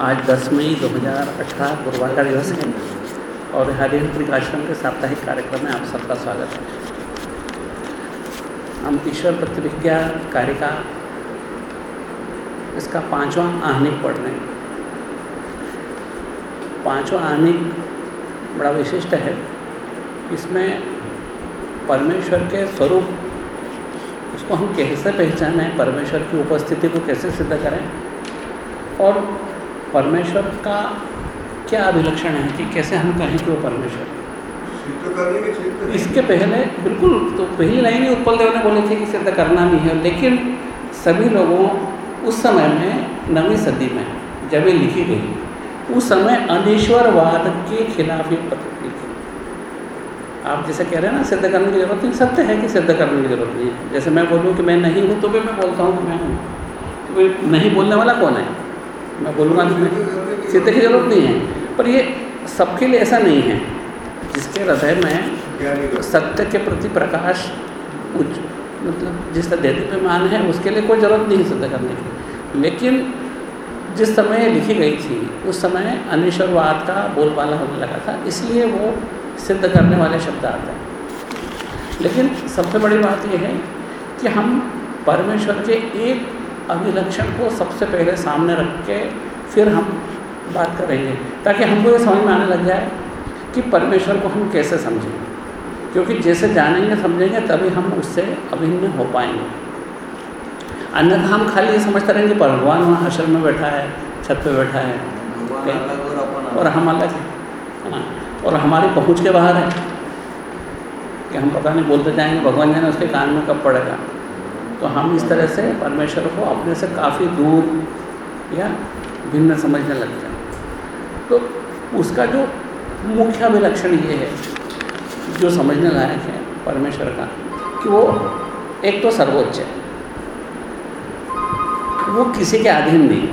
आज 10 मई 2018 पूर्वाधार दिवस है और हरिहर त्रिकाश्रम के साप्ताहिक कार्यक्रम में आप सबका स्वागत है। हम ईश्वर प्रतिविज्ञा कार्य का इसका पांचवा आहनिक पढ़ रहे हैं। पांचवा आहनिक बड़ा विशिष्ट है। इसमें परमेश्वर के स्वरूप, उसको हम कैसे पहचानें, परमेश्वर की उपस्थिति को कैसे सिद्ध करें और परमेश्वर का क्या अभिलक्षण है कि कैसे हम कहें कि वो परमेश्वर? इसके पहले, बिल्कुल तो पहली लाइन ही उत्पल देव ने बोले थे कि सिद्ध करना नहीं है, लेकिन सभी लोगों उस समय में, नवीं सदी में, जब ये लिखी गई, उस समय अनिश्वरवाद के खिलाफ ये पत्र लिखी आप जैसे कह रहे हैं ना, सिद्ध करने की ज़रूरत नहीं, सत्य है कि सिद्ध करने की ज़रूरत नहीं है। जैसे मैं बोलूँ कि मैं नहीं हूँ तो भी मैं बोलता हूँ कि मैं हूँ। तो नहीं बोलने वाला कौन है? मैं बोलूँगा सिद्ध की ज़रूरत नहीं है, पर ये सबके लिए ऐसा नहीं है। जिसके हृदय में सत्य के प्रति प्रकाश उच्च मतलब जिसका मान है, उसके लिए कोई ज़रूरत नहीं सिद्ध करने की। लेकिन जिस समय लिखी गई थी, उस समय अनिश्वरवाद का बोलबाला होने लगा था, इसलिए वो सिद्ध करने वाले शब्द आते हैं। लेकिन सबसे बड़ी बात यह है कि हम परमेश्वर के एक अभिलक्षण को सबसे पहले सामने रख के फिर हम बात करेंगे ताकि हमको ये समझ में आने लग जाए कि परमेश्वर को हम कैसे समझें। क्योंकि जैसे जानेंगे समझेंगे तभी हम उससे अभिन्न हो पाएँगे। अन्यथा हम खाली ये समझते रहेंगे पर भगवान वहाँ आश्रम में बैठा है छत पे बैठा है। और हम अलग है ना? और हमारी पहुँच के बाहर है। कि हम पता नहीं बोलते जाएँगे भगवान जाने उसके कान में कब पड़ेगा तो हम इस तरह से परमेश्वर को अपने से काफ़ी दूर या भिन्न समझने लग जाए। तो उसका जो मुख्य अभिलक्षण ये है, जो समझने लायक है परमेश्वर का, कि वो एक तो सर्वोच्च है। वो किसी के अधीन नहीं।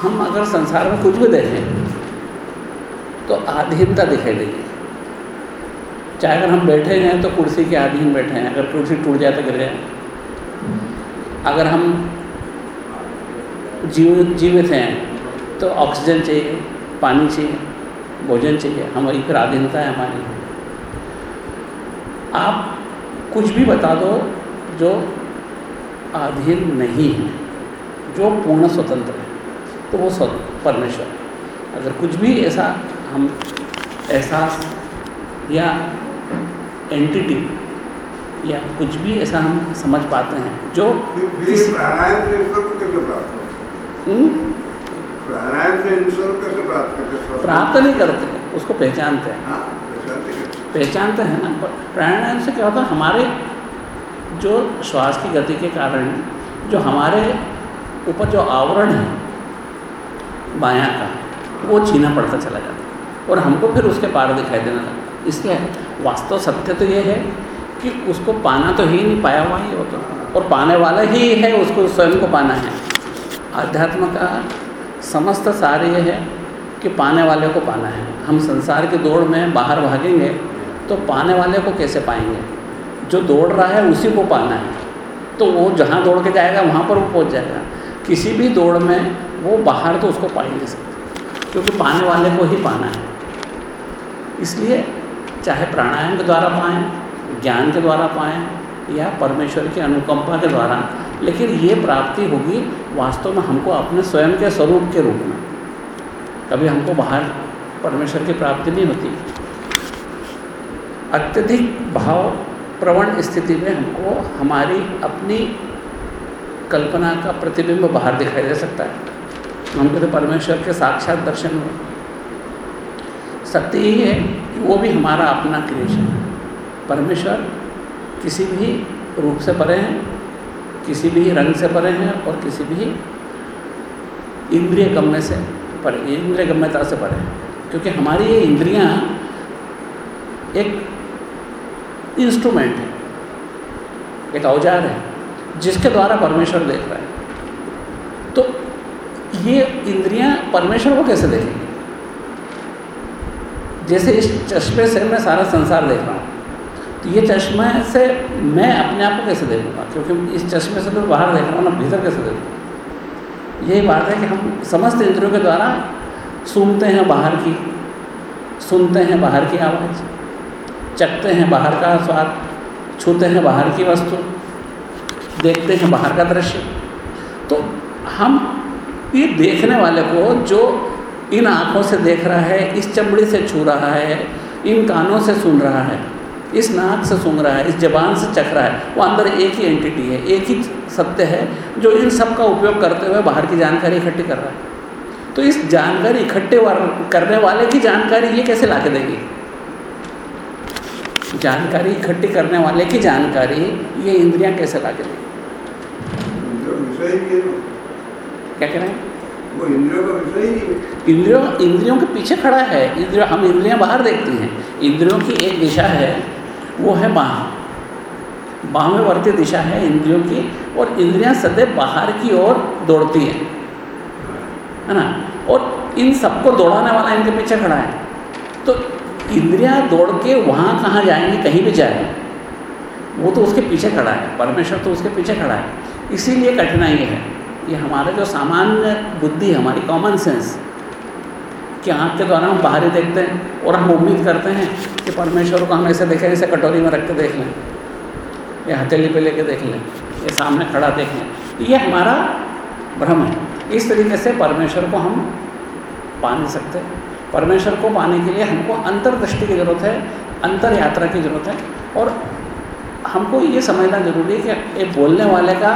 हम अगर संसार में कुछ भी देखें तो अधीनता दिखाई देगी चाहे अगर हम बैठे हैं तो कुर्सी के अधीन बैठे हैं, अगर कुर्सी टूट जाए तो गिर जाए अगर हम जीवित जीवित हैं तो ऑक्सीजन चाहिए, पानी चाहिए, भोजन चाहिए हमारी फिर अधीनता है हमारी। आप कुछ भी बता दो जो अधीन नहीं है, जो पूर्ण स्वतंत्र है तो वो स्व, परमेश्वर। अगर कुछ भी ऐसा हम, एहसास या एंटिटी या कुछ भी ऐसा हम समझ पाते हैं जो प्राप्त नहीं करते उसको पहचानते हैं। हाँ, पहचानते हैं। ना प्राणायाम से क्या होता है हमारे जो श्वास की गति के कारण जो हमारे ऊपर जो आवरण है बाया का वो छीना पड़ता चला जाता है और हमको फिर उसके पार दिखाई देने लगता इसलिए वास्तव सत्य तो ये है कि उसको पाना तो ही नहीं, पाया हुआ ही होता और पाने वाला ही है, उसको स्वयं को पाना है। अध्यात्म का समस्त सार ये है कि पाने वाले को पाना है। हम संसार की दौड़ में बाहर भागेंगे तो पाने वाले को कैसे पाएँगे? जो दौड़ रहा है, उसी को पाना है। तो वो जहाँ दौड़ के जाएगा, वहाँ पर वो पहुँच जाएगा। किसी भी दौड़ में वो बाहर तो उसको पा ही नहीं सकते क्योंकि पाने वाले को ही पाना है। इसलिए चाहे प्राणायाम के द्वारा पाएँ, ज्ञान के द्वारा पाएँ, या परमेश्वर की अनुकंपा के द्वारा, लेकिन ये प्राप्ति होगी वास्तव में हमको अपने स्वयं के स्वरूप के रूप में। कभी हमको बाहर परमेश्वर की प्राप्ति नहीं होती। अत्यधिक भाव प्रवण स्थिति में हमको हमारी अपनी कल्पना का प्रतिबिंब बाहर दिखाई दे सकता है। हमको तो परमेश्वर के साक्षात दर्शन हो सत्य यही है कि वो भी हमारा अपना क्रिएशन है। परमेश्वर किसी भी रूप से परे हैं, किसी भी रंग से परे हैं और किसी भी इंद्रिय गम्य से परे इंद्रिय गम्यता से परे हैं। क्योंकि हमारी ये इंद्रियाँ एक इंस्ट्रूमेंट है, एक औज़ार है, जिसके द्वारा परमेश्वर देख रहा है। तो ये इंद्रियाँ परमेश्वर को कैसे देखेंगी? जैसे इस चश्मे से मैं सारा संसार देख रहा हूँ। तो ये चश्मे से मैं अपने आप को कैसे देखूँगा? क्योंकि इस चश्मे से तो बाहर देख रहा हूँ ना भीतर कैसे देखूँगा यही बात है कि हम समस्त इंद्रियों के द्वारा सुनते हैं बाहर की, सुनते हैं बाहर की आवाज़, चखते हैं बाहर का स्वाद, छूते हैं बाहर की वस्तु, देखते हैं बाहर का दृश्य। तो हम ये देखने वाले को जो इन आँखों से देख रहा है इस चमड़ी से छू रहा है इन कानों से सुन रहा है इस नाक से सुन रहा है इस जबान से चख रहा है वो अंदर एक ही एंटिटी है एक ही सत्य है जो इन सब का उपयोग करते हुए बाहर की जानकारी इकट्ठी कर रहा है। तो इस जानकारी इकट्ठे करने वाले की जानकारी ये कैसे ला के देगी? जानकारी इकट्ठी करने वाले की जानकारी ये इंद्रियाँ कैसे ला के देगी क्या कह रहे हैं? वो इंद्रियों का विषय ही इंद्रियों इंद्रियों के पीछे खड़ा है। इंद्रियों, हम इंद्रियाँ बाहर देखती हैं। इंद्रियों की एक दिशा है, वो है बाह। बाह्यवर्ती दिशा है इंद्रियों की और इंद्रियाँ सदैव बाहर की ओर दौड़ती हैं। है ना? और इन सबको दौड़ाने वाला इनके पीछे खड़ा है। तो इंद्रियाँ दौड़ के वहाँ कहाँ जाएँगी, कहीं भी जाए वो तो उसके पीछे खड़ा है। परमेश्वर तो उसके पीछे खड़ा है। इसीलिए कठिनाई है। ये हमारा जो सामान्य बुद्धि हमारी कॉमन सेंस कि आँख के द्वारा हम बाहर ही देखते हैं और हम उम्मीद करते हैं कि परमेश्वर को हम ऐसे देखें जैसे कटोरी में रख के देख लें, या हथेली पे लेके देख लें, या सामने खड़ा देख लें। ये हमारा भ्रम है। इस तरीके से परमेश्वर को हम पा नहीं सकते। परमेश्वर को पाने के लिए हमको अंतर्दृष्टि की ज़रूरत है अंतर यात्रा की ज़रूरत है, और हमको ये समझना ज़रूरी है कि ये बोलने वाले का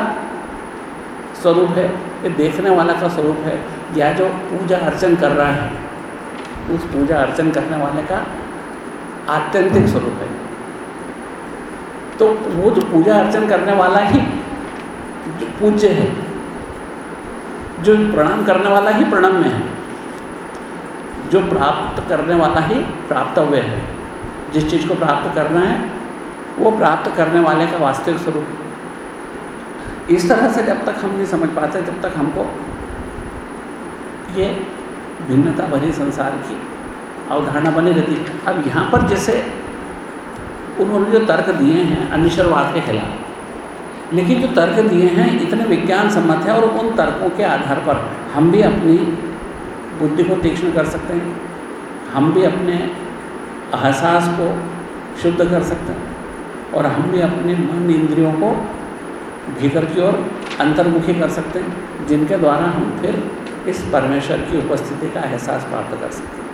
स्वरूप है, ये देखने वाला का स्वरूप है। या जो पूजा अर्चन कर रहा है, उस पूजा अर्चन करने वाले का आत्यंतिक स्वरूप है। तो वो जो पूजा अर्चन करने वाला ही पूज्य है, जो प्रणाम करने वाला ही प्रणाम में है, जो प्राप्त करने वाला ही प्राप्तव्य है। जिस चीज़ को प्राप्त करना है, वो प्राप्त करने वाले का वास्तविक स्वरूप इस तरह से जब तक हम नहीं समझ पाते, जब तक हमको ये भिन्नता भरी संसार की अवधारणा बनी रहती है। अब यहाँ पर जैसे उन्होंने जो तर्क दिए हैं अनिश्वरवाद के खिलाफ, लेकिन जो तर्क दिए हैं इतने विज्ञान सम्मत है और उन तर्कों के आधार पर हम भी अपनी बुद्धि को तीक्ष्ण कर सकते हैं, हम भी अपने एहसास को शुद्ध कर सकते हैं और हम भी अपने मन इंद्रियों को भीतर की ओर अंतर्मुखी कर सकते हैं, जिनके द्वारा हम फिर इस परमेश्वर की उपस्थिति का एहसास प्राप्त कर सकते हैं।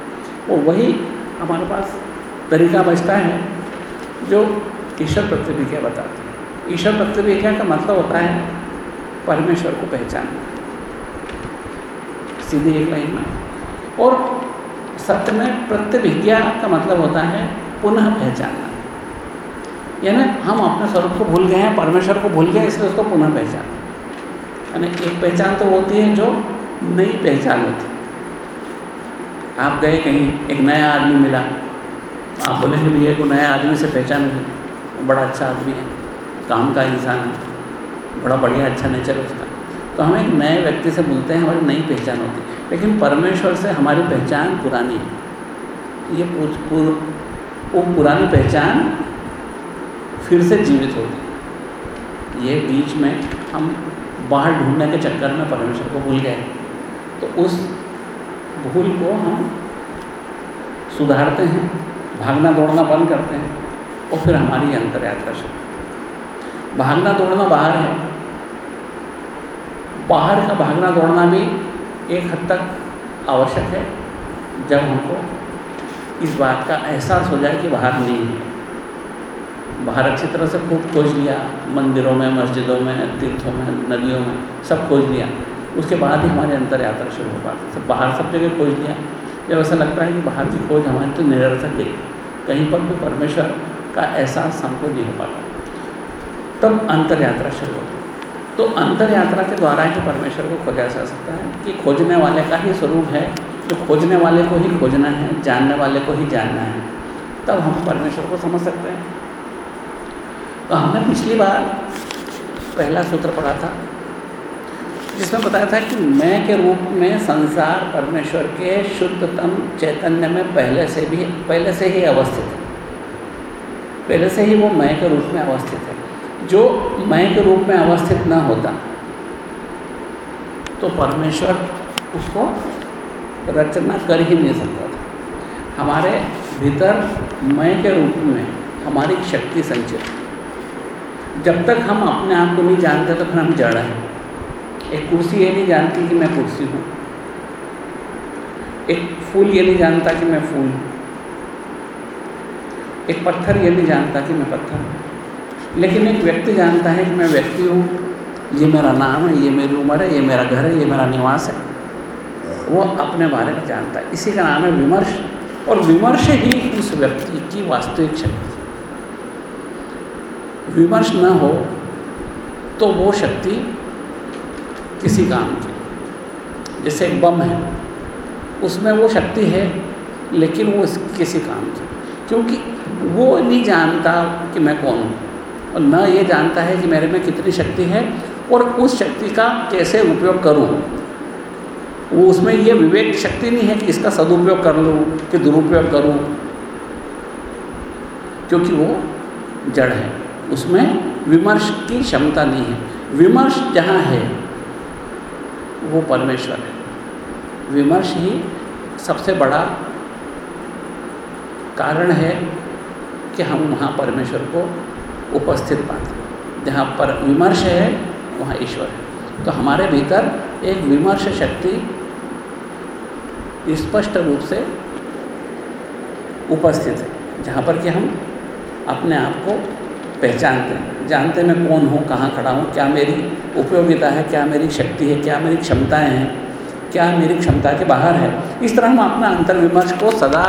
और वही हमारे पास तरीका बचता है, जो ईश्वर प्रतिभिज्ञा बताते हैं। ईश्वर प्रतिभिज्ञा का मतलब होता है परमेश्वर को पहचानना। सीधी एक लाइन में। और सत्य में प्रत्यभिज्ञा का मतलब होता है पुनः पहचानना। यानी हम अपने स्वरूप को भूल गए हैं, परमेश्वर को भूल गए, इसलिए उसको पुनः पहचान। यानी एक पहचान तो होती है जो नई पहचान होती आप गए कहीं, एक नया आदमी मिला। आप बोलेंगे भैया को नया आदमी से पहचान हुई। बड़ा अच्छा आदमी है, काम का इंसान है। बड़ा बढ़िया अच्छा नेचर है उसका। तो हम एक नए व्यक्ति से बोलते हैं, हमारी नई पहचान होती है। लेकिन परमेश्वर से हमारी पहचान पुरानी है। ये पूर्व वो पुरानी पहचान फिर से जीवित होगी। ये बीच में हम बाहर ढूँढने के चक्कर में परमेश्वर को भूल गए। तो उस भूल को हम सुधारते हैं, भागना दौड़ना बंद करते हैं और फिर हमारी अंतर यात्रा शुरू भागना दौड़ना बाहर है। बाहर का भागना दौड़ना भी एक हद तक आवश्यक है, जब हमको इस बात का एहसास हो जाए कि बाहर नहीं है। बाहर अच्छी तरह से खूब खोज लिया, मंदिरों में, मस्जिदों में, तीर्थों में, नदियों में, सब खोज लिया। उसके बाद ही हमारी अंतर यात्रा शुरू हो पाती सब बाहर सब जगह खोज लिया। जब ऐसा लगता है कि बाहर की खोज हमारी तो निरर्थक है। कहीं पर भी परमेश्वर का एहसास हमको नहीं हो पाता। तब अंतर यात्रा शुरू होती। तो अंतर यात्रा के द्वारा ही परमेश्वर को खोजा जा सकता है कि खोजने वाले का ही स्वरूप है। जो खोजने वाले को ही खोजना है, जानने वाले को ही जानना है। तब हम परमेश्वर को समझ सकते हैं। तो हमने पिछली बार पहला सूत्र पढ़ा था, जिसमें बताया था कि मैं के रूप में संसार परमेश्वर के शुद्धतम चैतन्य में पहले से भी, पहले से ही अवस्थित है। पहले से ही वो मैं के रूप में अवस्थित है। जो मैं के रूप में अवस्थित न होता तो परमेश्वर उसको रचना कर ही नहीं सकता था। हमारे भीतर मैं के रूप में हमारी शक्ति संचित जब तक हम अपने आप को नहीं जानते तो फिर हम जड़ हैं। एक कुर्सी ये नहीं जानती कि मैं कुर्सी हूँ। एक फूल ये नहीं जानता कि मैं फूल हूँ। एक पत्थर ये नहीं जानता कि मैं पत्थर हूँ। लेकिन एक व्यक्ति जानता है कि मैं व्यक्ति हूँ। ये मेरा नाम है, ये मेरी उम्र है, ये मेरा घर है, ये मेरा निवास है। वो अपने बारे में जानता है। इसी का नाम है विमर्श। और विमर्श ही उस व्यक्ति की वास्तविक शक्ति। विमर्श न हो तो वो शक्ति किसी काम की। जैसे एक बम है, उसमें वो शक्ति है, लेकिन वो किसी काम की। क्योंकि वो नहीं जानता कि मैं कौन हूँ, और न ये जानता है कि मेरे में कितनी शक्ति है, और उस शक्ति का कैसे उपयोग करूँ। वो उसमें ये विवेक शक्ति नहीं है कि इसका सदुपयोग कर लूँ, कि दुरुपयोग करूँ, क्योंकि वो जड़ है। उसमें विमर्श की क्षमता नहीं है। विमर्श जहाँ है, वो परमेश्वर है। विमर्श ही सबसे बड़ा कारण है कि हम वहाँ परमेश्वर को उपस्थित पाते हैं। जहाँ पर विमर्श है, वहाँ ईश्वर है। तो हमारे भीतर एक विमर्श शक्ति स्पष्ट रूप से उपस्थित है, जहाँ पर कि हम अपने आप को पहचानते हैं। जानते मैं कौन हूँ, कहाँ खड़ा हूँ, क्या मेरी उपयोगिता है, क्या मेरी शक्ति है, क्या मेरी क्षमताएँ हैं, क्या मेरी क्षमता के बाहर है। इस तरह हम अपना अंतर्विमर्श को सदा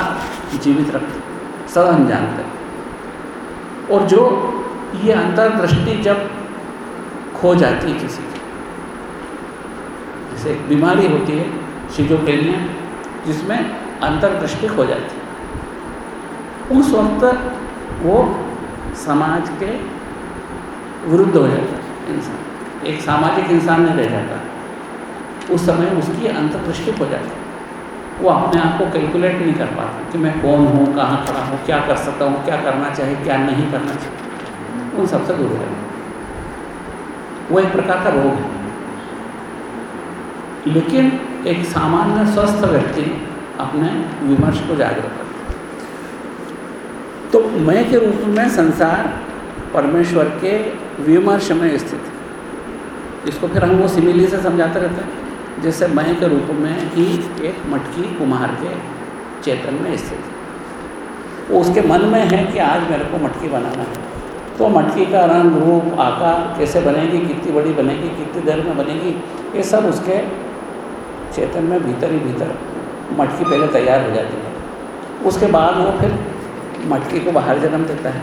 जीवित रखते सदा हम जानते हैं। और जो ये अंतर्दृष्टि जब खो जाती है किसी की, जैसे एक बीमारी होती है शिजोफ्रेनिया जिसमें अंतर्दृष्टि खो जाती है, उस वक्त वो समाज के विरुद्ध हो जाता है इंसान। एक सामाजिक इंसान नहीं रह जाता। उस समय उसकी अंतर्दृष्टि हो जाती वो अपने आप को कैलकुलेट नहीं कर पाता कि मैं कौन हूँ, कहाँ खड़ा हूँ, क्या कर सकता हूँ, क्या करना चाहिए, क्या नहीं करना चाहिए। उन सबसे दूर है वो एक प्रकार का रोग है। लेकिन एक सामान्य स्वस्थ व्यक्ति अपने विमर्श को करता तो मैं के रूप में संसार परमेश्वर के विमर्श में स्थित है। इसको फिर हम वो सिमिली से समझाते रहते हैं, जैसे मैं के रूप में ही एक मटकी कुम्हार के चेतन में स्थित है। वो उसके मन में है कि आज मेरे को मटकी बनाना है। तो मटकी का रंग, रूप, आकार कैसे बनेगी, कितनी बड़ी बनेगी, कितनी देर में बनेगी, ये सब उसके चेतन में भीतर ही भीतर मटकी पहले तैयार हो जाती है। उसके बाद वो फिर मटकी को बाहर जन्म देता है।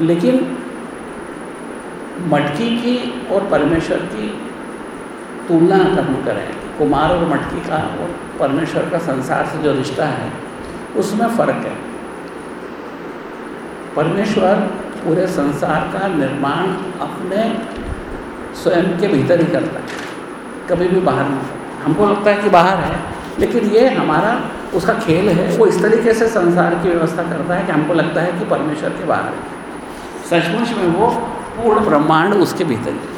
लेकिन मटकी की और परमेश्वर की तुलना हम करें कुमार और मटकी का और परमेश्वर का संसार से जो रिश्ता है, उसमें फ़र्क है। परमेश्वर पूरे संसार का निर्माण अपने स्वयं के भीतर ही करता है। कभी भी बाहर नहीं हमको लगता है कि बाहर है, लेकिन ये हमारा उसका खेल है, वो इस तरीके से संसार की व्यवस्था करता है कि हमको लगता है कि परमेश्वर के बाहर है। सचमुच में वो पूर्ण ब्रह्मांड उसके भीतर है।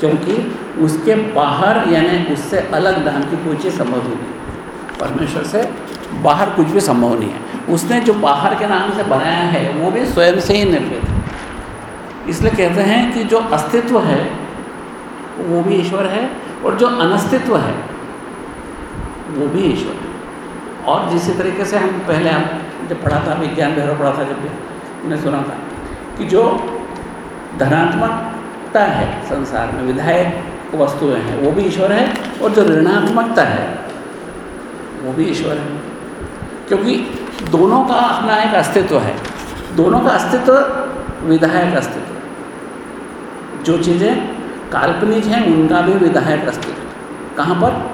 क्योंकि उसके बाहर, यानी उससे अलग धाम की कोई चीज़ संभव ही। नहीं परमेश्वर से बाहर कुछ भी संभव नहीं है। उसने जो बाहर के नाम से बनाया है, वो भी स्वयं से ही निर्मित है। इसलिए कहते हैं कि जो अस्तित्व है, वो भी ईश्वर है, और जो अनस्तित्व है, वो भी ईश्वर है। और जिस तरीके से हम पहले हम जब पढ़ा था, विज्ञान भैरव पढ़ा था, जब भी उन्हें सुना था कि जो धनात्मकता है संसार में, विधायक वस्तुएँ हैं, वो भी ईश्वर है और जो ऋणात्मकता है, वो भी ईश्वर है। क्योंकि दोनों का अपना एक अस्तित्व है, दोनों का अस्तित्व विधायक अस्तित्व जो चीज़ें काल्पनिक हैं, उनका भी विधायक अस्तित्व कहाँ पर?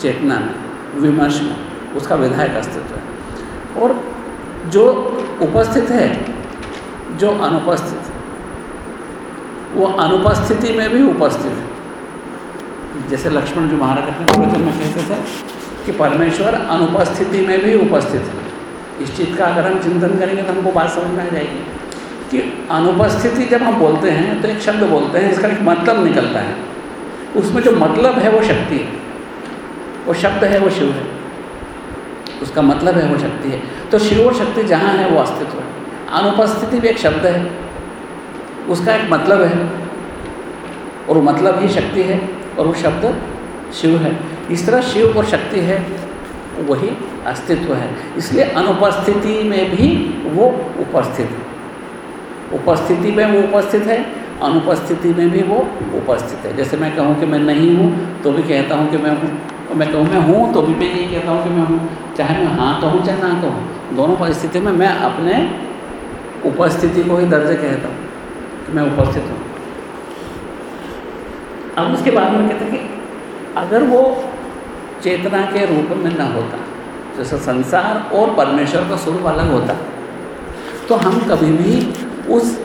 चेतना में, विमर्श में। उसका विधायक अस्तित्व है। और जो उपस्थित है, जो अनुपस्थित है वो अनुपस्थिति में भी उपस्थित है। जैसे लक्ष्मण जी महाराज अपने प्रवचन में कहते थे कि परमेश्वर अनुपस्थिति में भी उपस्थित है। इस चीज़ का अगर हम चिंतन करेंगे तो हमको बात समझ में आ जाएगी कि अनुपस्थिति जब हम बोलते हैं तो एक शब्द बोलते हैं, इसका एक मतलब निकलता है। उसमें जो मतलब है वो शक्ति है। वो शब्द है, वो शिव है। उसका मतलब है वो शक्ति है। तो शिव और शक्ति जहाँ है, वो अस्तित्व है। अनुपस्थिति भी एक शब्द है। उसका एक मतलब है। और वो मतलब ही शक्ति है, और वो शब्द शिव है। इस तरह शिव और शक्ति है, वही अस्तित्व है। इसलिए अनुपस्थिति में भी वो उपस्थित है। उपस्थिति में वो उपस्थित है, अनुपस्थिति में भी वो उपस्थित है। जैसे मैं कहूँ कि मैं नहीं हूँ तो भी कहता हूँ कि मैं हूँ। मैं कहूँ मैं हूँ तो भी मैं यही कहता हूँ कि मैं हूँ। चाहे मैं हाँ कहूँ चाहे ना कहूँ, दोनों परिस्थिति में मैं अपने उपस्थिति को ही दर्ज कहता हूँ कि मैं उपस्थित हूँ। अब उसके बाद में कहते हैं कि अगर वो चेतना के रूप में न होता, जैसे संसार और परमेश्वर का स्वरूप अलग होता तो हम कभी भी उस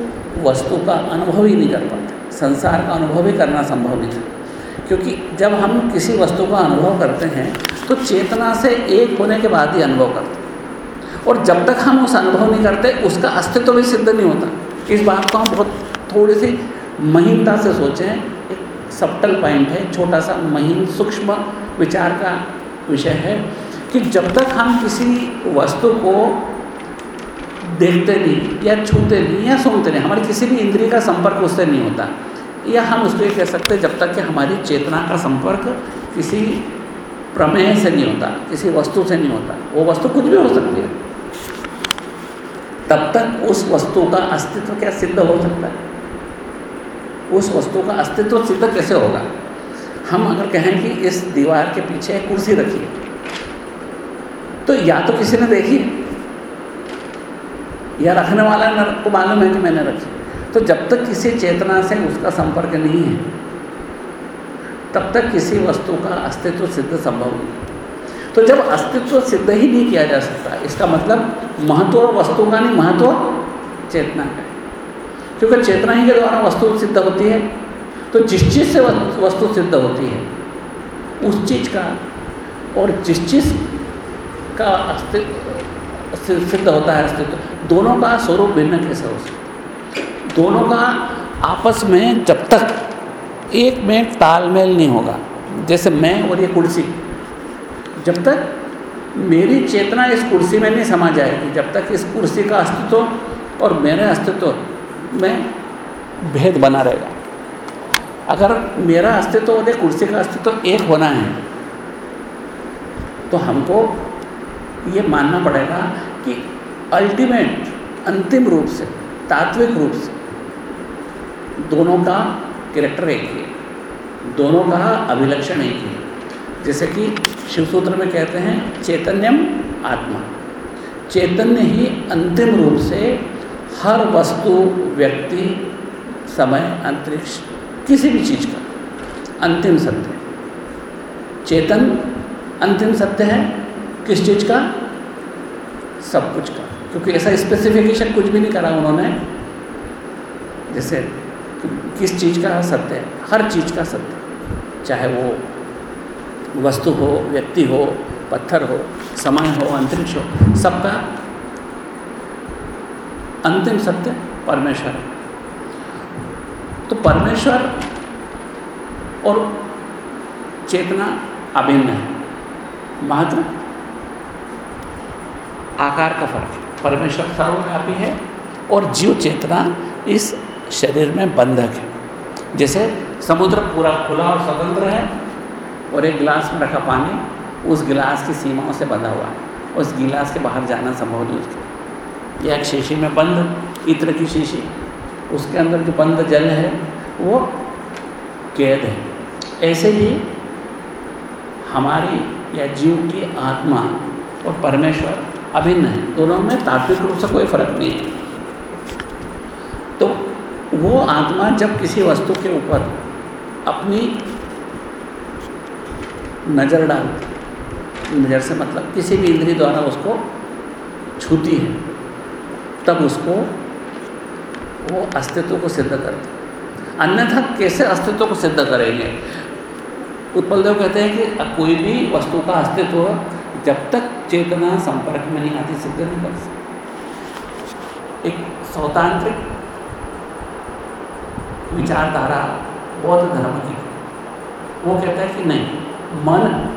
वस्तु का अनुभव ही नहीं कर पाते। संसार का अनुभव ही करना संभव नहीं था। क्योंकि जब हम किसी वस्तु का अनुभव करते हैं तो चेतना से एक होने के बाद ही अनुभव करते और जब तक हम उस अनुभव नहीं करते, उसका अस्तित्व तो भी सिद्ध नहीं होता। इस बात को हम बहुत थोड़ी सी महीनता से सोचें एक सप्टल पॉइंट है, छोटा सा महीन सूक्ष्म विचार का विषय है कि जब तक हम किसी वस्तु को देखते नहीं या छूते नहीं या सुनते नहीं, हमारी किसी भी इंद्रिय का संपर्क उससे नहीं होता। या हम उसको ये कह सकते जब तक कि हमारी चेतना का संपर्क किसी प्रमेय से नहीं होता, किसी वस्तु से नहीं होता, वो वस्तु कुछ भी हो सकती है। तब तक उस वस्तु का अस्तित्व क्या सिद्ध हो सकता है? उस वस्तु का अस्तित्व सिद्ध कैसे होगा? हम अगर कहें कि इस दीवार के पीछे कुर्सी रखी है तो या तो किसी ने देखी या रखने वाला को मालूम है कि मैंने रखी तो जब तक किसी चेतना से उसका संपर्क नहीं है तब तक किसी वस्तु का अस्तित्व सिद्ध संभव नहीं। तो जब अस्तित्व सिद्ध ही नहीं किया जा सकता, इसका मतलब महत्व वस्तु का नहीं, महत्व चेतना का। क्योंकि चेतना ही के द्वारा वस्तु सिद्ध होती है। तो जिस चीज़ से वस्तु सिद्ध होती है, उस चीज़ का और जिस चीज़ का अस्तित्व सिद्ध होता है अस्तित्व, दोनों का स्वरूप भिन्न कैसे हो सकता दोनों का आपस में जब तक एक में तालमेल नहीं होगा। जैसे मैं और ये कुर्सी, जब तक मेरी चेतना इस कुर्सी में नहीं समा जाएगी, जब तक इस कुर्सी का अस्तित्व और मेरे अस्तित्व में भेद बना रहेगा। अगर मेरा अस्तित्व और कुर्सी का अस्तित्व एक होना है तो हमको ये मानना पड़ेगा कि अल्टीमेट, अंतिम रूप से, तात्विक रूप से, दोनों का कैरेक्टर एक ही है। दोनों का अभिलक्षण एक ही है। जैसे कि शिवसूत्र में कहते हैं, चैतन्यम आत्मा। चैतन्य ही अंतिम रूप से हर वस्तु, व्यक्ति, समय, अंतरिक्ष, किसी भी चीज़ का अंतिम सत्य। चेतन अंतिम सत्य है किस चीज़ का? सब कुछ का। क्योंकि ऐसा स्पेसिफिकेशन कुछ भी नहीं करा उन्होंने। जैसे किस चीज़ का सत्य है? हर चीज़ का सत्य चाहे वो वस्तु हो, व्यक्ति हो, पत्थर हो, समय हो, अंतरिक्ष हो, सबका अंतिम सत्य परमेश्वर है। तो परमेश्वर और चेतना अभिन्न है। मात्र आकार का फ़र्क परमेश्वर सर्वव्यापी है और जीव चेतना इस शरीर में बंधक है। जैसे समुद्र पूरा खुला और स्वतंत्र है और एक गिलास में रखा पानी उस गिलास की सीमाओं से बंधा हुआ है। उस गिलास के बाहर जाना संभव नहीं उसके या एक शीशी में बंद इत्र की शीशी। उसके अंदर जो बंद जल है, वो कैद है। ऐसे ही हमारी या जीव की आत्मा और परमेश्वर अभिन्न है। दोनों में तात्विक रूप से कोई फ़र्क नहीं है। वो आत्मा जब किसी वस्तु के ऊपर अपनी नज़र डालती नज़र से मतलब किसी भी इंद्री द्वारा उसको छूती है, तब उसको वो अस्तित्व को सिद्ध करती अन्यथा कैसे अस्तित्व को सिद्ध करेंगे? उत्पल देव कहते हैं कि कोई भी वस्तु का अस्तित्व जब तक चेतना संपर्क में नहीं आती, सिद्ध नहीं कर सकती। एक स्वतांत्रिक विचारधारा बौद्ध धर्म की वो कहता है कि नहीं, मन।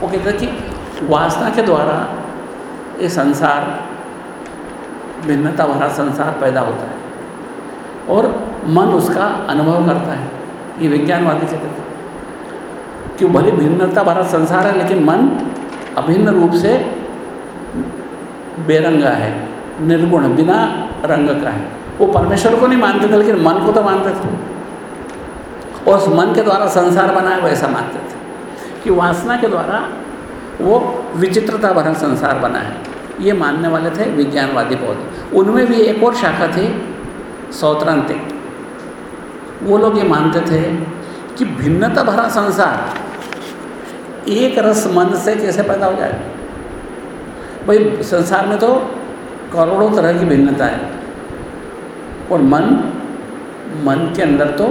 वो कहता है कि वासना के द्वारा ये संसार, भिन्नता भरा संसार पैदा होता है। और मन उसका अनुभव करता है। ये विज्ञानवादी कहते थे कि भले भिन्नता भरा संसार है, लेकिन मन अभिन्न रूप से बेरंगा है। निर्गुण, बिना रंग का है वो परमेश्वर को नहीं मानते थे, लेकिन मन को तो मानते थे। और उस मन के द्वारा संसार बना है वैसा मानते थे। कि वासना के द्वारा वो विचित्रता भरा संसार बना है। ये मानने वाले थे विज्ञानवादी पौधे उनमें भी एक और शाखा थी सौत्रांतिक वो लोग ये मानते थे कि भिन्नता भरा संसार एक रस मन से कैसे पैदा हो जाए? भाई, संसार में तो करोड़ों तरह की भिन्नता है। और मन मन के अंदर तो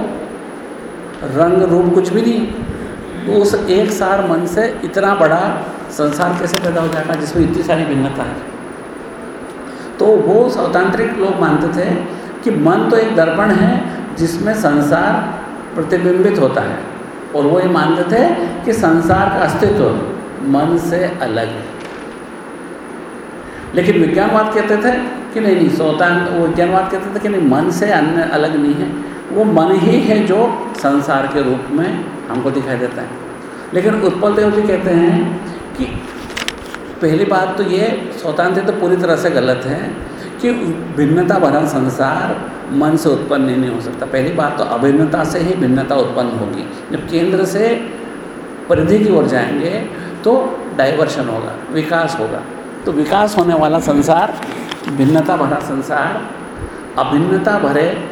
रंग, रूप कुछ भी नहीं तो उस एक सार मन से इतना बड़ा संसार कैसे पैदा हो जाएगा जिसमें इतनी सारी भिन्नता है? तो वो स्वतांत्रिक लोग मानते थे कि मन तो एक दर्पण है जिसमें संसार प्रतिबिंबित होता है। और वो ये मानते थे कि संसार का अस्तित्व मन से अलग है। लेकिन विज्ञानवाद कहते थे कि नहीं नहीं स्वतः वो विज्ञानवाद कहते थे कि नहीं, मन से अन्य अलग नहीं है। वो मन ही है जो संसार के रूप में हमको दिखाई देता है। लेकिन उत्पल देव जी कहते हैं कि पहली बात तो ये स्वतंत्र तो पूरी तरह से गलत है कि भिन्नता भरा संसार मन से उत्पन्न नहीं हो सकता। पहली बात तो अभिन्नता से ही भिन्नता उत्पन्न होगी। जब केंद्र से परिधि की ओर जाएँगे तो डाइवर्शन होगा, विकास होगा। तो विकास होने वाला संसार, भिन्नता भरा संसार, अभिन्नता भरे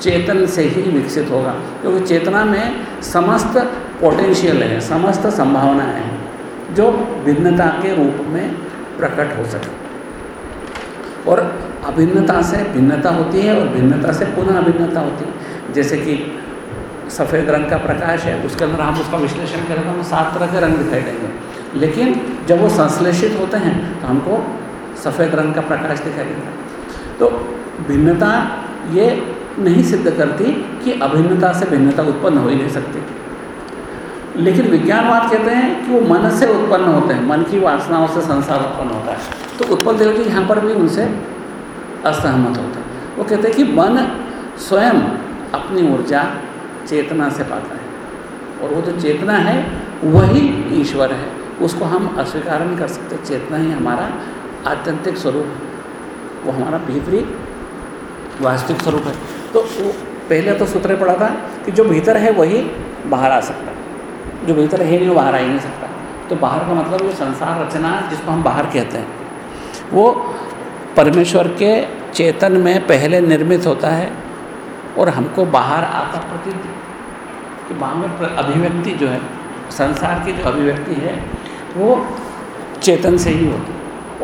चेतन से ही विकसित होगा। क्योंकि चेतना में समस्त पोटेंशियल है, समस्त संभावनाएँ हैं, जो भिन्नता के रूप में प्रकट हो सके। और अभिन्नता से भिन्नता होती है और भिन्नता से पुनः अभिन्नता होती है। जैसे कि सफ़ेद रंग का प्रकाश है, उसके अंदर हम उसका विश्लेषण करें तो हमें सात तरह के रंग दिखाई देंगे। लेकिन जब वो संश्लेषित होते हैं तो हमको सफ़ेद रंग का प्रकाश दिखाई देता है। तो भिन्नता ये नहीं सिद्ध करती कि अभिन्नता से भिन्नता उत्पन्न हो ही नहीं सकती। लेकिन विज्ञानवाद कहते हैं कि वो मन से उत्पन्न होते हैं, मन की वासनाओं से संसार उत्पन्न होता है। तो उत्पन्न देव जी यहाँ पर भी उनसे असहमत होते हैं। वो कहते हैं कि मन स्वयं अपनी ऊर्जा, चेतना से पाता है। और वो जो चेतना है, वही ईश्वर है। उसको हम अस्वीकार नहीं कर सकते, चेतना ही हमारा आत्यंतिक स्वरूप है। वो हमारा भीतरी वास्तविक स्वरूप है। तो वो पहले तो सूत्र पड़ा था कि जो भीतर है वही बाहर आ सकता है। जो भीतर है नहीं, वो बाहर आ ही नहीं सकता। तो बाहर का मतलब ये संसार रचना जिसको हम बाहर कहते हैं, वो परमेश्वर के चेतन में पहले निर्मित होता है और हमको बाहर आता प्रतीत कि बाहर अभिव्यक्ति जो है, संसार की जो अभिव्यक्ति है वो चेतन से ही होती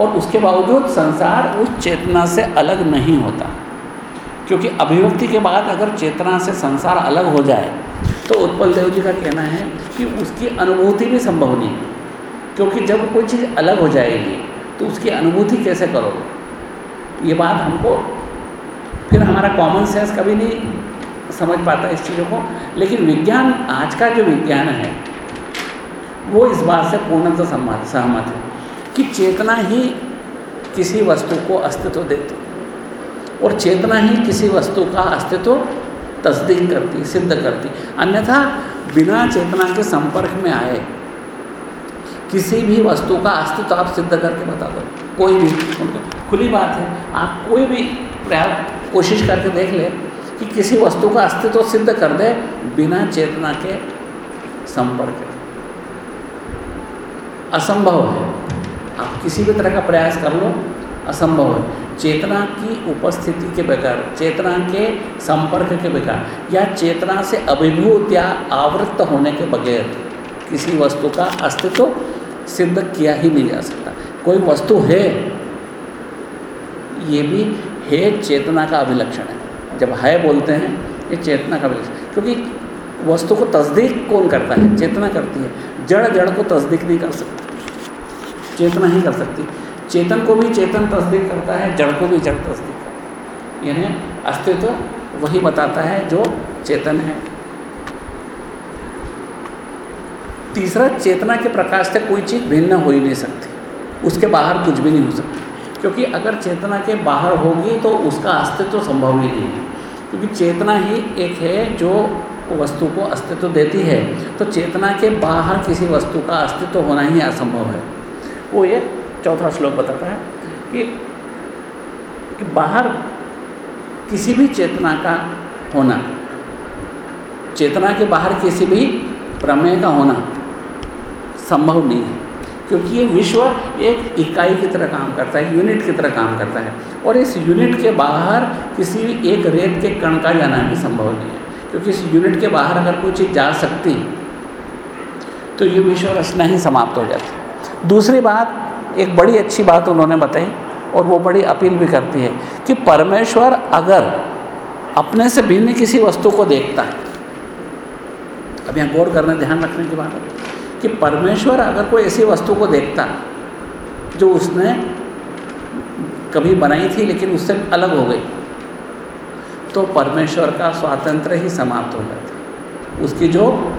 और उसके बावजूद संसार उस चेतना से अलग नहीं होता। क्योंकि अभिव्यक्ति के बाद अगर चेतना से संसार अलग हो जाए तो उत्पल देव जी का कहना है कि उसकी अनुभूति भी संभव नहीं है। क्योंकि जब कोई चीज़ अलग हो जाएगी तो उसकी अनुभूति कैसे करोगे? ये बात हमको फिर हमारा कॉमन सेंस कभी नहीं समझ पाता इस चीज़ों को। लेकिन विज्ञान, आज का जो विज्ञान है वो इस बात से पूर्णतः सहमत सहमत है कि चेतना ही किसी वस्तु को अस्तित्व देती और चेतना ही किसी वस्तु का अस्तित्व तस्दीक करती, सिद्ध करती अन्यथा, बिना चेतना के संपर्क में आए, किसी भी वस्तु का अस्तित्व आप सिद्ध करके बता दो। कोई भी खुली बात है, आप कोई भी प्रयास, कोशिश करके देख ले कि किसी वस्तु का अस्तित्व सिद्ध कर दे बिना चेतना के संपर्क असंभव है। आप किसी भी तरह का प्रयास कर लो, असंभव है। चेतना की उपस्थिति के बगैर, चेतना के संपर्क के बगैर, या चेतना से अभिभूत या आवृत्त होने के बगैर किसी वस्तु का अस्तित्व सिद्ध किया ही नहीं जा सकता। कोई वस्तु है, ये भी है चेतना का अभिलक्षण है। जब है बोलते हैं, ये चेतना का अभिलक्षण क्योंकि वस्तु को तस्दीक कौन करता है? चेतना करती है। जड़ जड़ को तस्दीक नहीं कर सकती। चेतना ही कर सकती। चेतन को भी चेतन तस्दीक करता है, जड़ को भी जड़ तस्दीक करता है। यानी अस्तित्व तो वही बताता है जो चेतन है। तीसरा, चेतना के प्रकाश से कोई चीज़ भिन्न हो ही नहीं सकती। उसके बाहर कुछ भी नहीं हो सकती। क्योंकि अगर चेतना के बाहर होगी तो उसका अस्तित्व तो संभव ही नहीं है। क्योंकि चेतना ही एक है जो वस्तु को अस्तित्व देती है तो चेतना के बाहर किसी वस्तु का अस्तित्व होना ही असंभव है। वो ये चौथा श्लोक बताता है कि, कि बाहर किसी भी चेतना का होना चेतना के बाहर किसी भी प्रमेय का होना संभव नहीं है क्योंकि ये विश्व एक इकाई की तरह काम करता है यूनिट की तरह काम करता है और इस यूनिट के बाहर किसी एक रेत के कण का जाना भी संभव नहीं है। क्योंकि इस यूनिट के बाहर अगर कोई चीज़ जा सकती तो ये विश्व रचना ही समाप्त हो जाती। दूसरी बात, एक बड़ी अच्छी बात उन्होंने बताई, और वो बड़ी अपील भी करती है कि परमेश्वर अगर अपने से भिन्न किसी वस्तु को देखता है, अब यहाँ गौर करना, ध्यान रखने की बात है, कि परमेश्वर अगर कोई ऐसी वस्तु को देखता, जो उसने कभी बनाई थी, लेकिन उससे अलग हो गई तो परमेश्वर का स्वातंत्र ही समाप्त हो जाता है। उसकी जो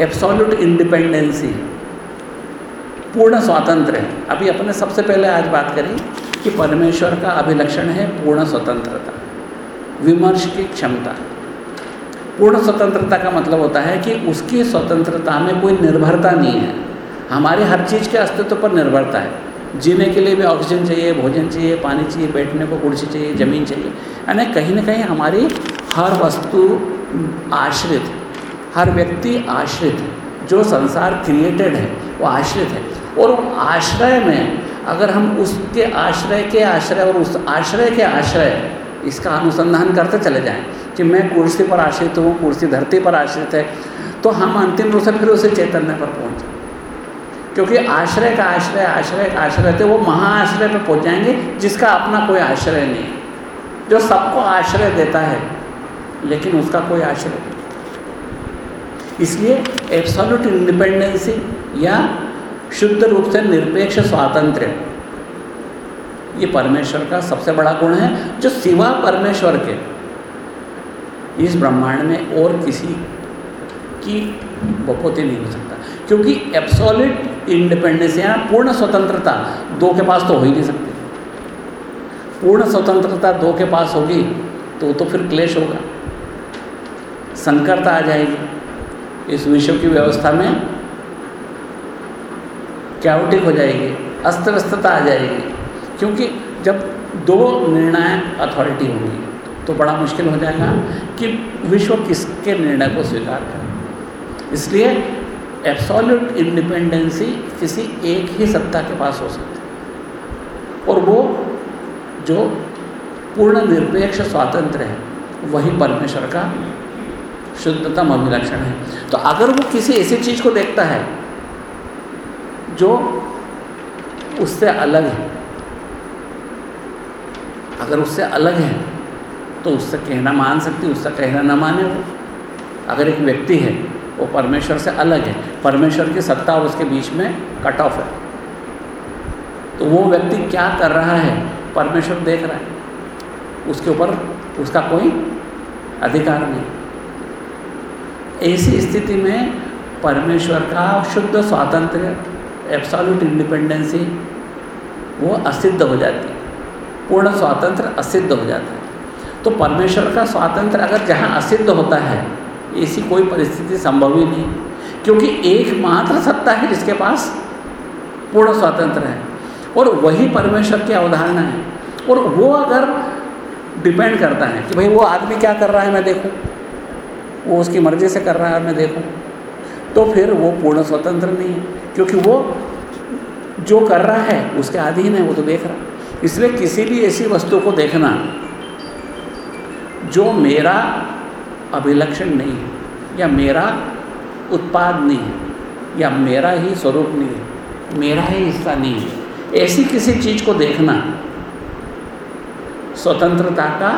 एब्सोल्यूट इंडिपेंडेंसी पूर्ण स्वातंत्र है। अभी अपने सबसे पहले आज बात करी कि परमेश्वर का अभिलक्षण है पूर्ण स्वतंत्रता, विमर्श की क्षमता। पूर्ण स्वतंत्रता का मतलब होता है कि उसकी स्वतंत्रता में कोई निर्भरता नहीं है। हमारे हर चीज़ के अस्तित्व पर निर्भरता है। जीने के लिए भी ऑक्सीजन चाहिए, भोजन चाहिए, पानी चाहिए, बैठने को कुर्सी चाहिए, ज़मीन चाहिए। यानी कहीं ना कहीं हमारी हर वस्तु आश्रित है हर व्यक्ति आश्रित है जो संसार क्रिएटेड है, वो आश्रित है। और आश्रय में अगर हम उसके आश्रय के आश्रय और उस आश्रय के आश्रय इसका अनुसंधान करते चले जाएँ कि मैं कुर्सी पर आश्रित हूँ, कुर्सी धरती पर आश्रित है तो हम अंतिम रूप से फिर उसे चैतन्य पर पहुँच। क्योंकि आश्रय का आश्रय आश्रय का आश्रय थे वो महाआश्रय पर पहुँच जाएँगे, जिसका अपना कोई आश्रय नहीं है। जो सबको आश्रय देता है, लेकिन उसका कोई आश्रय नहीं। इसलिए एब्सोल्यूट इंडिपेंडेंसी या शुद्ध रूप से निरपेक्ष स्वातंत्र्य, ये परमेश्वर का सबसे बड़ा गुण है, जो सिवा परमेश्वर के। इस ब्रह्मांड में और किसी की बपोती नहीं हो सकता, क्योंकि एब्सोल्यूट इंडिपेंडेंस या पूर्ण स्वतंत्रता दो के पास तो हो ही नहीं सकती। पूर्ण स्वतंत्रता दो के पास होगी तो तो फिर क्लेश होगा। संकरता आ जाएगी। इस विश्व की व्यवस्था में कैओटिक हो जाएगी अस्त व्यस्तता आ जाएगी। क्योंकि जब दो निर्णायक अथॉरिटी होंगी तो बड़ा मुश्किल हो जाएगा कि विश्व किसके निर्णय को स्वीकार करे। इसलिए एब्सोल्यूट इंडिपेंडेंसी किसी एक ही सत्ता के पास हो सकती है। और वो जो पूर्ण निरपेक्ष स्वातंत्र है, वही परमेश्वर का शुद्धतम अभिलक्षण है। तो अगर वो किसी ऐसी चीज़ को देखता है, जो उससे अलग है, अगर उससे अलग है तो उससे कहना मान सकती उससे कहना ना माने अगर एक व्यक्ति है वो परमेश्वर से अलग है। परमेश्वर की सत्ता और उसके बीच में कट ऑफ़ है। तो वो व्यक्ति क्या कर रहा है? परमेश्वर देख रहा है। उसके ऊपर उसका कोई अधिकार नहीं। ऐसी स्थिति में परमेश्वर का शुद्ध स्वातंत्र एब्सोल्यूट इंडिपेंडेंसी वो असिद्ध हो जाती है। पूर्ण स्वातंत्र असिद्ध हो जाता है। तो परमेश्वर का स्वातंत्र अगर जहाँ असिद्ध होता है ऐसी कोई परिस्थिति संभव ही नहीं। क्योंकि एकमात्र सत्ता है जिसके पास पूर्ण स्वातंत्र है। और वही परमेश्वर की अवधारणा है। और वो अगर डिपेंड करता है कि भाई वो आदमी क्या कर रहा है, मैं देखूँ। वो उसकी मर्ज़ी से कर रहा है, मैं देखूँ। तो फिर वो पूर्ण स्वतंत्र नहीं है। क्योंकि वो जो कर रहा है, उसके अधीन है, वो तो देख रहा है। इसलिए किसी भी ऐसी वस्तु को देखना, जो मेरा अभिलक्षण नहीं है, या मेरा उत्पाद नहीं है, या मेरा ही स्वरूप नहीं है, मेरा ही हिस्सा नहीं है। ऐसी किसी चीज़ को देखना स्वतंत्रता का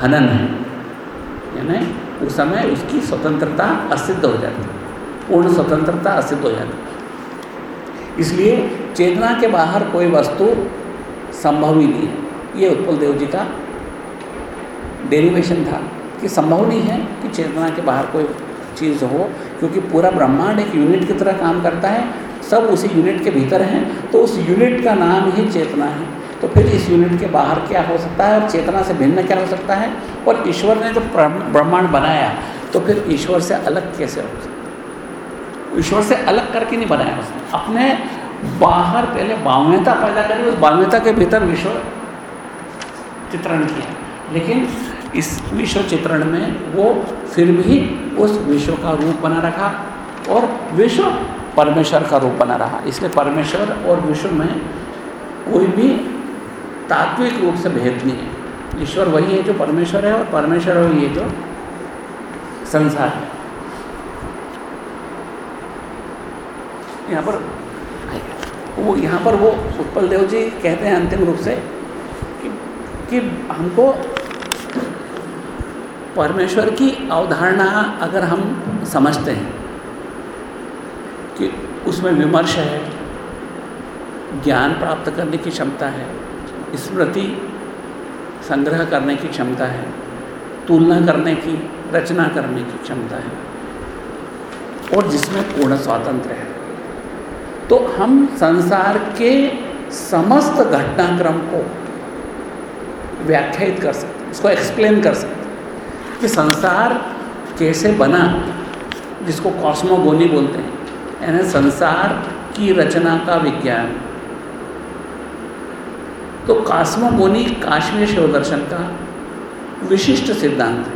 हनन है, यानी उस समय उसकी स्वतंत्रता असिद्ध हो जाती है, पूर्ण स्वतंत्रता असिद्ध हो जाती है। इसलिए चेतना के बाहर कोई वस्तु संभव ही नहीं है। ये उत्पल देव जी का डेरिवेशन था। कि संभव नहीं है कि चेतना के बाहर कोई चीज़ हो, क्योंकि पूरा ब्रह्मांड एक यूनिट की तरह काम करता है। सब उसी यूनिट के भीतर हैं तो उस यूनिट का नाम ही चेतना है। तो फिर इस यूनिट के बाहर क्या हो सकता है? और चेतना से भिन्न क्या हो सकता है? और ईश्वर ने जो ब्रह्मांड बनाया तो फिर ईश्वर से अलग कैसे हो सकता ईश्वर से अलग करके नहीं बनाया उसने अपने बाहर पहले बावनेता पैदा करी, उस बावनेता के भीतर विश्व चित्रण किया। लेकिन इस विश्व चित्रण में वो फिर भी उस विश्व का रूप बना रखा और विश्व परमेश्वर का रूप बना रहा। इसलिए परमेश्वर और विश्व में कोई भी तात्विक रूप से भेद नहीं है। ईश्वर वही है जो परमेश्वर है और परमेश्वर वही है जो संसार है। यहाँ पर वो यहाँ पर वो उत्पल देव जी कहते हैं अंतिम रूप से कि, कि हमको परमेश्वर की अवधारणा अगर हम समझते हैं कि उसमें विमर्श है, ज्ञान प्राप्त करने की क्षमता है, स्मृति संग्रह करने की क्षमता है, तुलना करने की, रचना करने की क्षमता है, और जिसमें पूर्ण स्वातंत्र है। तो हम संसार के समस्त घटनाक्रम को व्याख्यात कर सकते उसको एक्सप्लेन कर सकते कि संसार कैसे बना, जिसको कॉस्मोगोनी बोलते हैं, यानी संसार की रचना का विज्ञान। तो कॉस्मोगोनी काश्मीर शिव दर्शन का विशिष्ट सिद्धांत है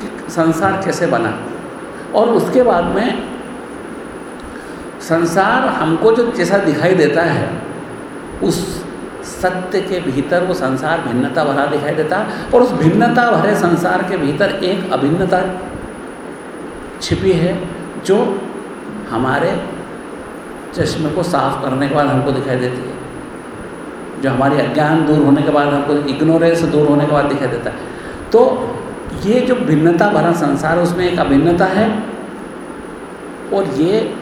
कि संसार कैसे बना। और उसके बाद में संसार हमको जो जैसा दिखाई देता है, उस सत्य के भीतर वो संसार भिन्नता भरा दिखाई देता और उस भिन्नता भरे संसार के भीतर एक अभिन्नता छिपी है जो हमारे चश्मे को साफ़ करने के बाद हमको दिखाई देती है। जो हमारी अज्ञान दूर होने के बाद हमको इग्नोरेंस दूर होने के बाद दिखाई देता है। तो ये जो भिन्नता भरा संसार है, उसमें एक अभिन्नता है और ये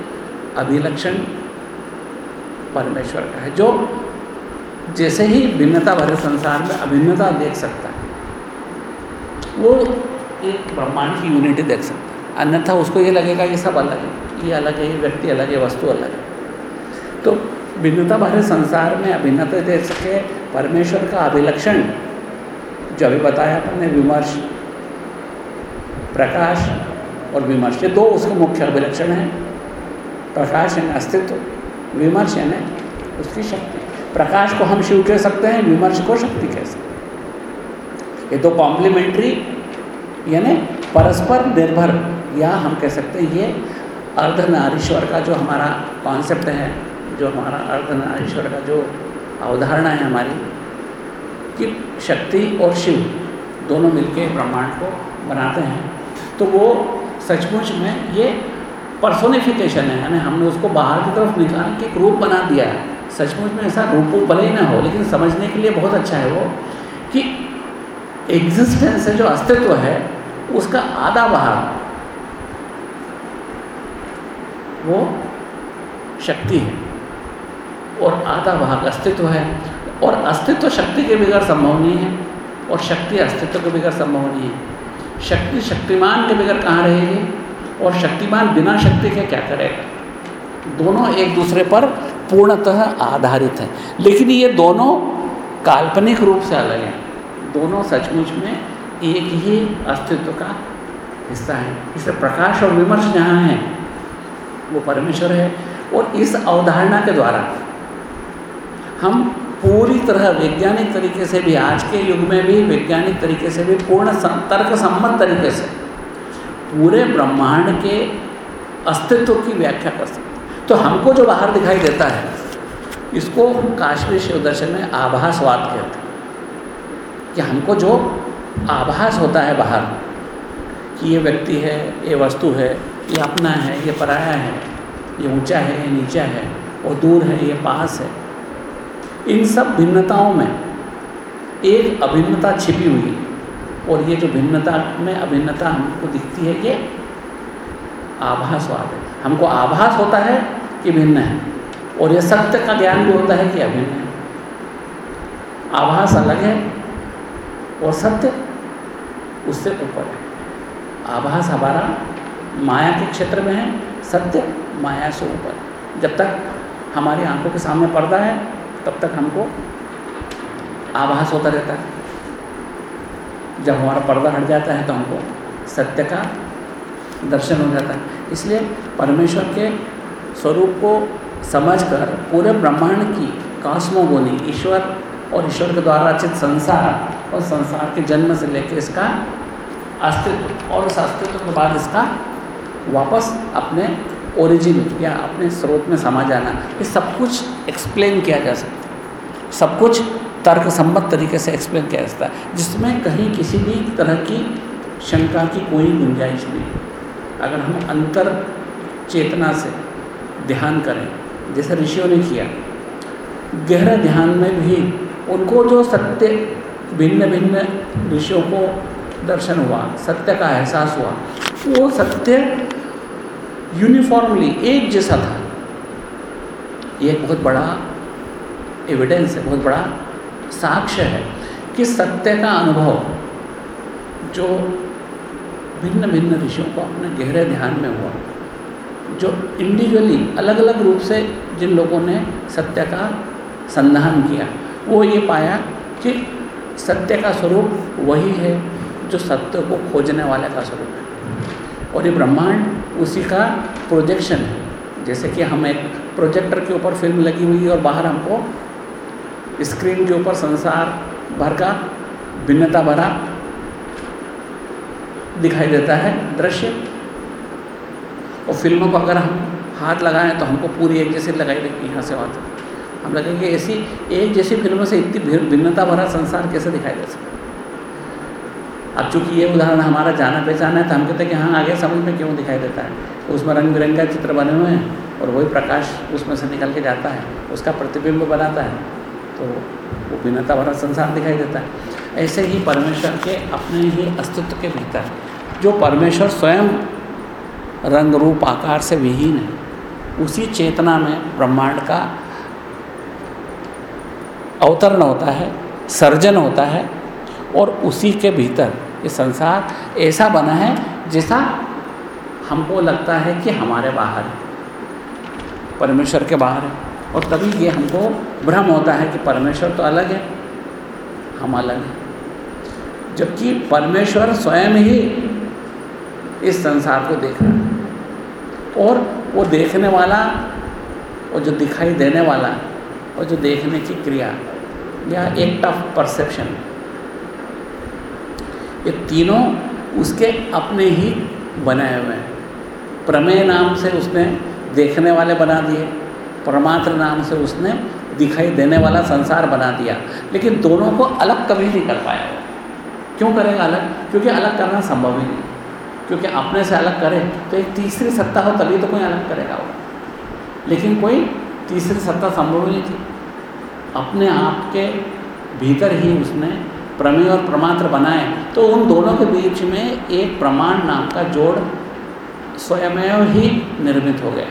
अभिलक्षण परमेश्वर का है, जो जैसे ही भिन्नता भरे संसार में अभिन्नता देख सकता है, वो एक ब्रह्मांड की यूनिटी देख सकता है। अन्यथा उसको ये लगेगा ये सब अलग है, ये अलग है, ये व्यक्ति अलग है, वस्तु अलग है। तो भिन्नता भरे संसार में अभिन्नता देख सके, परमेश्वर का अभिलक्षण, जो अभी बताया अपने विमर्श, प्रकाश और विमर्श, ये दो उसके मुख्य अभिलक्षण हैं। प्रकाश यानी अस्तित्व, विमर्श यानी उसकी शक्ति। प्रकाश को हम शिव कह सकते हैं, विमर्श को शक्ति कह सकते हैं। ये दो कॉम्प्लीमेंट्री यानी परस्पर निर्भर, या हम कह सकते हैं ये अर्धनारीश्वर का जो हमारा कॉन्सेप्ट है, जो हमारा अर्धनारीश्वर का जो अवधारणा है हमारी, कि शक्ति और शिव दोनों मिलकर ब्रह्मांड को बनाते हैं। तो वो सचमुच में ये पर्सोनिफिकेशन है, यानी हमने उसको बाहर की तरफ़ निकाल के एक रूप बना दिया है। सचमुच में ऐसा रूप भले ही ना हो, लेकिन समझने के लिए बहुत अच्छा है वो कि एग्जिस्टेंस है जो अस्तित्व है, उसका आधा भाग वो शक्ति है और आधा भाग अस्तित्व है। और अस्तित्व शक्ति के बगैर संभव नहीं है और शक्ति अस्तित्व के बगैर संभव नहीं है। शक्ति शक्तिमान के बगैर कहाँ रहेगी और शक्तिमान बिना शक्ति के क्या करेगा? दोनों एक दूसरे पर पूर्णतः आधारित हैं। लेकिन ये दोनों काल्पनिक रूप से अलग हैं। दोनों सचमुच में एक ही अस्तित्व का हिस्सा है। इसलिए प्रकाश और विमर्श जहाँ है, वो परमेश्वर है। और इस अवधारणा के द्वारा हम पूरी तरह वैज्ञानिक तरीके से भी, आज के युग में भी वैज्ञानिक तरीके से भी, पूर्ण तर्क सम्मत तरीके से पूरे ब्रह्मांड के अस्तित्व की व्याख्या कर सकते तो हमको जो बाहर दिखाई देता है, इसको काश्मीर शिव दर्शन में आभासवाद कहते हैं। कि हमको जो आभास होता है बाहर, कि ये व्यक्ति है, ये वस्तु है, ये अपना है, ये पराया है, ये ऊँचा है, ये नीचा है और दूर है, ये पास है। इन सब भिन्नताओं में एक अभिन्नता छिपी हुई और ये जो भिन्नता में अभिन्नता हमको दिखती है, ये आभासवाद है। हमको आभास होता है कि भिन्न है। और यह सत्य का ज्ञान भी होता है कि अभिन्न है। आभास अलग है और सत्य उससे ऊपर है। आभास हमारा माया के क्षेत्र में है, सत्य माया से ऊपर। जब तक हमारी आँखों के सामने पर्दा है, तब तक हमको आभास होता रहता है। जब हमारा पर्दा हट जाता है तो हमको सत्य का दर्शन हो जाता है। इसलिए परमेश्वर के स्वरूप को समझकर पूरे ब्रह्मांड की कास्मोगोनी ईश्वर और ईश्वर के द्वारा रचित संसार और संसार के जन्म से लेकर इसका अस्तित्व और उस अस्तित्व के बाद इसका वापस अपने ओरिजिन या अपने स्रोत में समा जाना। ये सब कुछ एक्सप्लेन किया जा सकता है। सब कुछ तर्क सम्मत तरीके से एक्सप्लेन किया जा सकता है। जिसमें कहीं किसी भी तरह की शंका की कोई गुंजाइश नहीं अगर हम अंतर चेतना से ध्यान करें, जैसे ऋषियों ने किया। गहरे ध्यान में भी उनको जो सत्य, भिन्न भिन्न ऋषियों को दर्शन हुआ, सत्य का एहसास हुआ, वो सत्य यूनिफॉर्मली एक जैसा था। ये बहुत बड़ा एविडेंस है, बहुत बड़ा साक्ष्य है कि सत्य का अनुभव जो भिन्न भिन्न ऋषियों को अपने गहरे ध्यान में हुआ। जो इंडिविजुअली अलग अलग रूप से जिन लोगों ने सत्य का संधान किया, वो ये पाया कि सत्य का स्वरूप वही है जो सत्य को खोजने वाले का स्वरूप है। और ये ब्रह्मांड उसी का प्रोजेक्शन है। जैसे कि हम एक प्रोजेक्टर के ऊपर फ़िल्म लगी हुई है और बाहर हमको स्क्रीन के ऊपर संसार भर का भिन्नता भरा दिखाई देता है दृश्य। और फ़िल्मों को अगर हम हाथ लगाएँ तो हमको पूरी एक जैसी लगाई देगी यहाँ से वहाँ हम लगेंगे ऐसी एक जैसी फ़िल्मों से इतनी भिन्नता भरा संसार कैसे दिखाई दे सकता अब चूँकि ये उदाहरण हमारा जाना पहचाना है तो हम कहते हैं कि हाँ आगे समझ में क्यों दिखाई देता है? उसमें रंग बिरंगा चित्र बने हुए हैं और वही प्रकाश उसमें से निकल के जाता है, उसका प्रतिबिंब बनाता है तो वो भिन्नता भरा संसार दिखाई देता है। ऐसे ही परमेश्वर के अपने ही अस्तित्व के भीतर, जो परमेश्वर स्वयं रंग रूप आकार से विहीन है। उसी चेतना में ब्रह्मांड का अवतरण होता है, सर्जन होता है और उसी के भीतर ये संसार ऐसा बना है जैसा हमको लगता है कि हमारे बाहर है। परमेश्वर के बाहर है और तभी ये हमको भ्रम होता है कि परमेश्वर तो अलग है, हम अलग हैं। जबकि परमेश्वर स्वयं ही इस संसार को देख रहा है। और वो देखने वाला, और जो दिखाई देने वाला, और जो देखने की क्रिया या एक्ट ऑफ़ परसेप्शन ये तीनों उसके अपने ही बनाए हुए हैं। प्रमेय नाम से उसने देखने वाले बना दिए परमात्र नाम से उसने दिखाई देने वाला संसार बना दिया। लेकिन दोनों को अलग कभी नहीं कर पाया क्यों करेगा अलग? क्योंकि अलग करना संभव ही नहीं। क्योंकि अपने से अलग करे तो एक तीसरी सत्ता हो तभी तो कोई अलग करेगा वो। लेकिन कोई तीसरी सत्ता संभव नहीं थी। अपने आप के भीतर ही उसने प्रमेय और प्रमात्र बनाए। तो उन दोनों के बीच में एक प्रमाण नाम का जोड़ स्वयं ही निर्मित हो गया।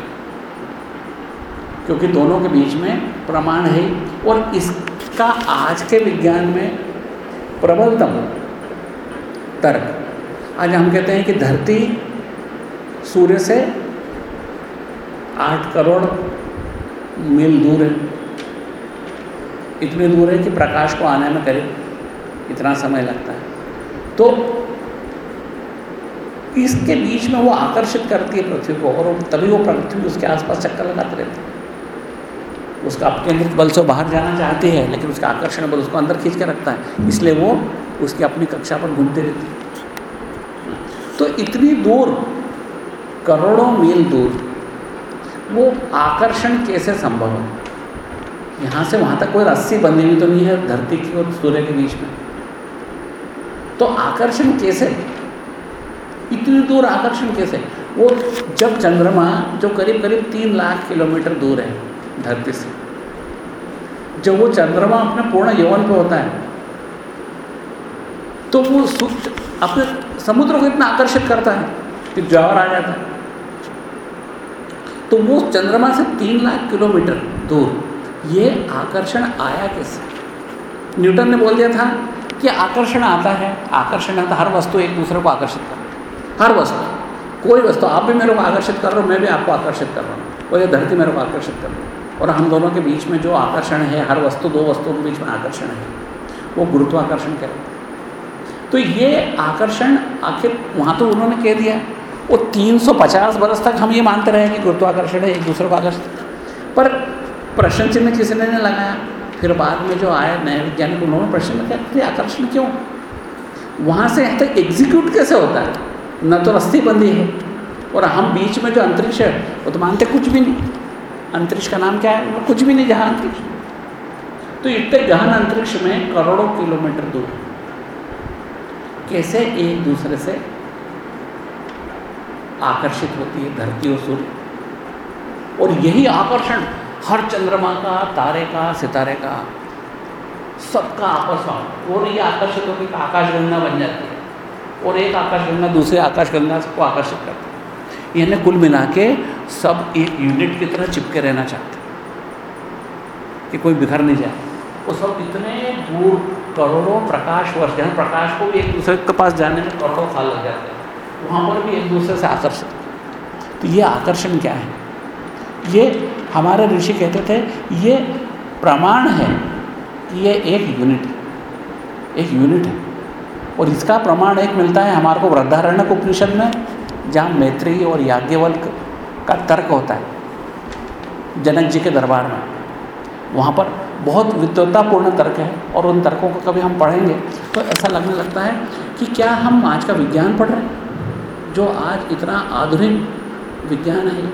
क्योंकि दोनों के बीच में प्रमाण है और इसका आज के विज्ञान में प्रबलतम तर्क। आज हम कहते हैं कि धरती सूर्य से आठ करोड़ मील दूर है। इतनी दूर है कि प्रकाश को आने में करीब इतना समय लगता है। तो इसके बीच में वो आकर्षित करती है पृथ्वी को और तभी वो पृथ्वी उसके आसपास चक्कर लगाते रहते हैं। उसका अपकेंद्रित बल से बाहर जाना चाहती है, लेकिन उसका आकर्षण बल उसको अंदर खींच के रखता है। इसलिए वो उसकी अपनी कक्षा पर घूमती रहती है। तो इतनी दूर, करोड़ों मील दूर, वो आकर्षण कैसे संभव है? यहाँ से वहाँ तक कोई रस्सी बंधी हुई तो नहीं है, धरती की और सूर्य के बीच में। तो आकर्षण कैसे? इतनी दूर आकर्षण कैसे? वो जब चंद्रमा, जो करीब करीब तीन लाख किलोमीटर दूर है, धरती से, जब वो चंद्रमा अपने पूर्ण यौवन पे होता है तो वो अपने समुद्र को इतना आकर्षित करता है कि ज्वार आ जाता है। तो वो चंद्रमा से तीन लाख किलोमीटर दूर। ये आकर्षण आया कैसे न्यूटन ने बोल दिया था कि आकर्षण आता है, आकर्षण आता हर वस्तु एक दूसरे को आकर्षित कर हर वस्तु, कोई वस्तु। आप भी मेरे को आकर्षित कर रहे हो, मैं भी आपको आकर्षित कर रहा हूँ। और ये धरती मेरे को आकर्षित कर रही है। और हम दोनों के बीच में जो आकर्षण है, हर वस्तु, दो वस्तुओं के बीच में आकर्षण है। वो गुरुत्वाकर्षण कहते हैं। तो ये आकर्षण आखिर वहाँ तो उन्होंने कह दिया। वो 350 बरस तक हम ये मानते रहे कि गुरुत्वाकर्षण है, एक दूसरे को आकर्षित। पर प्रश्न चिन्ह किसी ने नहीं लगाया। फिर बाद में जो आए नए वैज्ञानिक, उन्होंने प्रश्न किया कि आकर्षण क्यों? वहाँ से यहाँ तक एग्जीक्यूट कैसे होता है? न तो रस्सी बंदी है। और हम बीच में जो अंतरिक्ष है, वो तो मानते कुछ भी नहीं। अंतरिक्ष का नाम क्या है? वो कुछ भी नहीं, जहाँ अंतरिक्ष। तो इतने गहन अंतरिक्ष में करोड़ों किलोमीटर दूर। कैसे एक दूसरे से आकर्षित होती है, धरती और सूर्य? और यही आकर्षण हर चंद्रमा का, तारे का, सितारे का, सबका में और ये आकर्षित होकर आकाशगंगा बन जाती है। और एक आकाशगंगा दूसरे आकाशगंगा को आकर्षित करती है। यानी कुल मिला के सब एक यूनिट की तरह चिपके रहना चाहते कि कोई बिखर नहीं जाए। वो सब इतने दूर करोड़ों प्रकाश वर्ष जहाँ प्रकाश को भी एक दूसरे के पास जाने में करोड़ों साल लग जाते हैं। वहाँ पर भी एक दूसरे से आकर्षित तो ये आकर्षण क्या है? ये हमारे ऋषि कहते थे, ये प्रमाण है कि ये एक यूनिट एक यूनिट है। और इसका प्रमाण एक मिलता है हमारे को वृद्धारण्य उपनिषद में, जहाँ मैत्री और याज्ञवल्क का तर्क होता है, जनक जी के दरबार में। वहाँ पर बहुत विद्वतापूर्ण तर्क है और उन तर्कों को कभी हम पढ़ेंगे तो ऐसा लगने लगता है कि क्या हम आज का विज्ञान पढ़ रहे हैं? जो आज इतना आधुनिक विज्ञान है,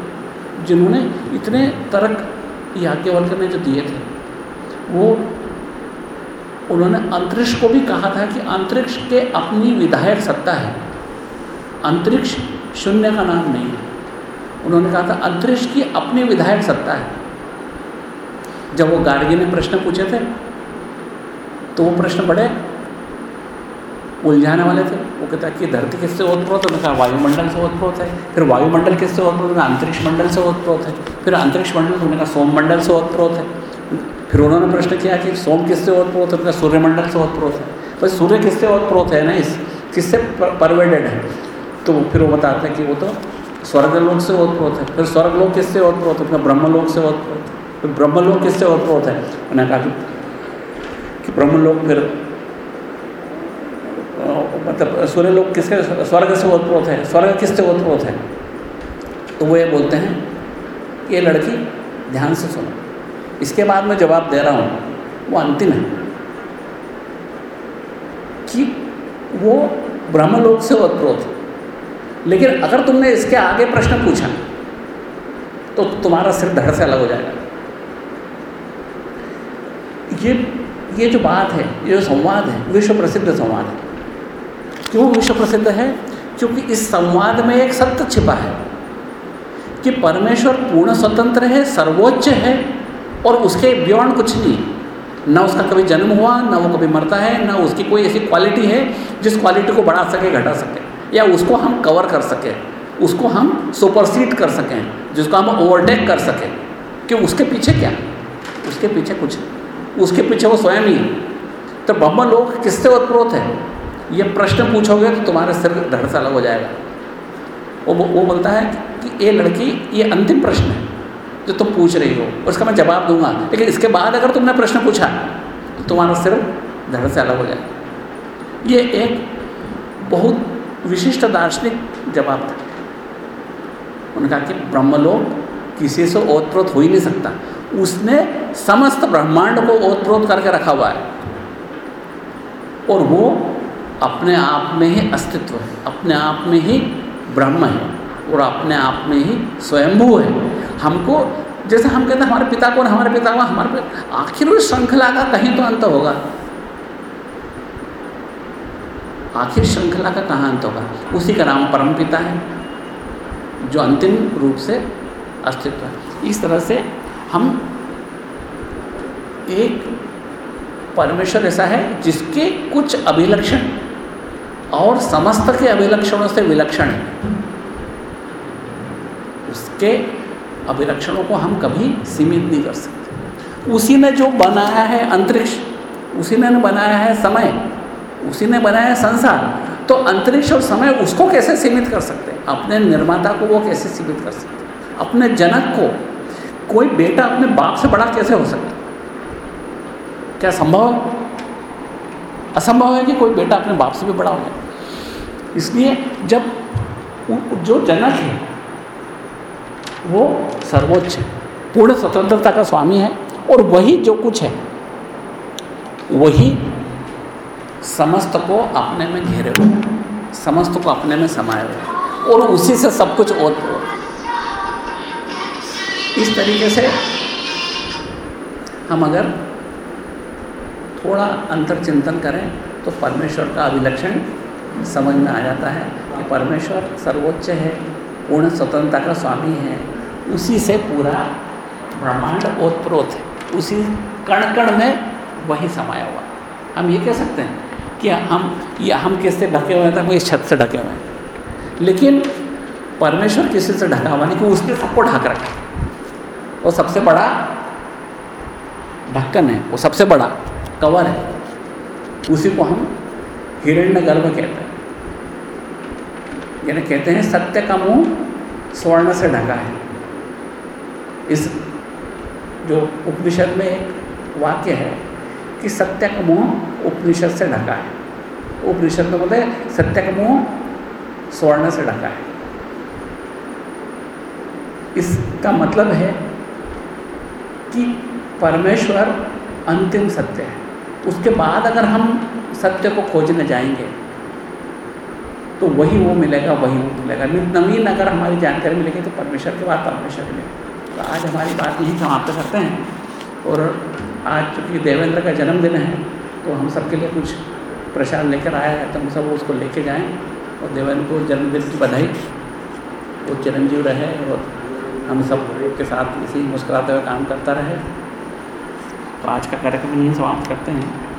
जिन्होंने इतने तर्क याज्ञवल्क ने जो दिए थे, वो उन्होंने अंतरिक्ष को भी कहा था कि अंतरिक्ष के अपनी विधायक सत्ता है। अंतरिक्ष शून्य का नाम नहीं है। उन्होंने कहा था, अंतरिक्ष की अपनी विधायक सत्ता है। जब वो गार्गी ने प्रश्न पूछे थे तो वो प्रश्न बड़े उलझाने वाले थे। वो कहता है कि धरती किससे ओतप्रोत है? कहा, वायुमंडल से ओतप्रोत है। फिर वायुमंडल किससे ओतप्रोत है? अंतरिक्ष मंडल से ओतप्रोत है। फिर अंतरिक्ष मंडल उन्होंने कहा सोममंडल से ओतप्रोत है। फिर उन्होंने प्रश्न किया कि सोम किससे ओतप्रोत है? उनका सूर्यमंडल से ओतप्रोत है। भाई सूर्य किससे ओतप्रोत है ना इस, किससे परवेडेड है? तो फिर वो बताते हैं कि वो तो स्वर्गलोक से ओतप्रोत है। फिर स्वर्गलोक किससे ओतप्रोत है? फिर ब्रह्मलोक से ओतप्रोत है। फिर ब्रह्मलोक किससे और ओतप्रोत है? उन्होंने कहा कि ब्रह्मलोक फिर मतलब सूर्य लोग किसके, स्वर्ग से ओतप्रोत है? स्वर्ग किससे ओतप्रोत है? तो वो ये बोलते हैं, ये लड़की ध्यान से सुनो। इसके बाद मैं जवाब दे रहा हूँ। वो अंतिम है। कि वो ब्रह्मलोक से ओतप्रोत है लेकिन अगर तुमने इसके आगे प्रश्न पूछा तो तुम्हारा सिर धड़ से अलग हो जाएगा ये ये जो बात है, ये जो संवाद है, विश्व प्रसिद्ध संवाद है। क्यों विश्व प्रसिद्ध है? क्योंकि इस संवाद में एक सत्य छिपा है कि परमेश्वर पूर्ण स्वतंत्र है, सर्वोच्च है और उसके बियॉन्ड कुछ नहीं। न उसका कभी जन्म हुआ, न वो कभी मरता है, ना उसकी कोई ऐसी क्वालिटी है जिस क्वालिटी को बढ़ा सके, घटा सके। या उसको हम कवर कर सकें, उसको हम सुपरसीड कर सकें, जिसको हम ओवरटेक कर सकें। कि उसके पीछे क्या? उसके पीछे कुछ उसके पीछे वो स्वयं ही है। तो ब्रह्म लोग किससे उत्प्रोत है? ये प्रश्न पूछोगे तो तुम्हारे सिर धड़ से अलग हो जाएगा। वो वो बोलता है कि ये लड़की, ये अंतिम प्रश्न है जो तुम पूछ रही हो उसका मैं जवाब दूँगा। लेकिन इसके बाद अगर तुमने प्रश्न पूछा तो तुम्हारा सिर धड़ से अलग हो जाएगा। ये एक बहुत विशिष्ट दार्शनिक जवाब था। उन्होंने कहा कि ब्रह्मलोक किसी से ओतप्रोत हो ही नहीं सकता। उसने समस्त ब्रह्मांड को ओतप्रोत करके रखा हुआ है। और वो अपने आप में ही अस्तित्व है, अपने आप में ही ब्रह्म है, और अपने आप में ही स्वयंभू है। हमको, जैसे हम कहते हैं, हमारे पिता कौन हमारे पिता कौन हमारे आखिर उस श्रृंखला का कहीं तो अंत होगा। आखिर श्रृंखला का कहाँ अंत होगा? उसी का नाम परम पिता है, जो अंतिम रूप से अस्तित्व है। इस तरह से हम एक परमेश्वर ऐसा है जिसके कुछ अभिलक्षण और समस्त के अभिलक्षणों से विलक्षण है। उसके अभिलक्षणों को हम कभी सीमित नहीं कर सकते। उसी ने जो बनाया है अंतरिक्ष, उसी ने बनाया है समय, उसी ने बनाया है संसार तो अंतरिक्ष और समय उसको कैसे सीमित कर सकते हैं? अपने निर्माता को वो कैसे सीमित कर सकते हैं? अपने जनक को कोई बेटा अपने बाप से बड़ा कैसे हो सकता? क्या संभव है? असंभव है कि कोई बेटा अपने बाप से भी बड़ा हो जाए? इसलिए जब जो जनक है, वो सर्वोच्च है, पूर्ण स्वतंत्रता का स्वामी है, और वही जो कुछ है, वही समस्त को अपने में घेरे हुए समस्त को अपने में समाये हुए और उसी से सब कुछ इस तरीके से हम अगर थोड़ा अंतर चिंतन करें तो परमेश्वर का अभिलक्षण समझ में आ जाता है कि परमेश्वर सर्वोच्च है, पूर्ण स्वतंत्रता का स्वामी है। उसी से पूरा ब्रह्मांड ओतप्रोत है। उसी कण कण में वही समाया हुआ। हम ये कह सकते हैं कि हम, या हम किससे ढके हुए तो हम इस छत से ढके हुए हैं। लेकिन परमेश्वर किसी से ढका हुआ नहीं, कि उसने सबको ढक रखा वो सबसे बड़ा ढक्कन है, वो सबसे बड़ा कवर है। उसी को हम हिरण्य गर्भ कहते हैं। यानी कहते हैं सत्य का मुँह स्वर्ण से ढका है। इस जो उपनिषद में एक वाक्य है कि सत्य का मुँह उपनिषद से ढका है। उपनिषद में बोलते सत्य का मुँह स्वर्ण से ढका है। इसका मतलब है कि परमेश्वर अंतिम सत्य है। उसके बाद अगर हम सत्य को खोजने जाएँगे तो वही वो मिलेगा, वही वो मिलेगा। नवीन अगर हमारी जानकारी मिलेगी तो परमेश्वर के बाद परमेश्वर मिलेगा। तो आज हमारी बात यही समाप्त करते हैं। और आज चूँकि देवेंद्र का जन्मदिन है तो हम सबके लिए कुछ प्रसाद लेकर आया है तो हम सब उसको लेके जाएँ। और देवेंद्र को जन्मदिन की बधाई। वो चिरंजीव रहे और हम सब के साथ इसी मुस्कुराते हुए काम करता रहे। तो आज का कार्यक्रम यहीं समाप्त करते हैं।